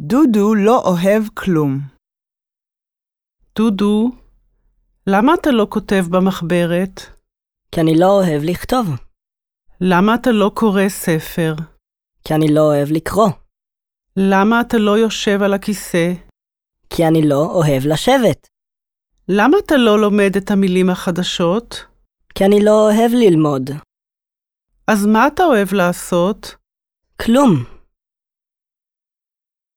דודו לא אוהב כלום. דודו, למה אתה לא כותב במחברת? כי אני לא אוהב לכתוב, למה אתה לא קורא ספר? כי אני לא אוהב לקרוא, למה אתה לא יושב על הכיסא? כי אני לא אוהב לשבת, למה אתה לא לומד את המילים החדשות? כי אני לא אוהב ללמוד. אז מה אתה אוהב לעשות? כלום,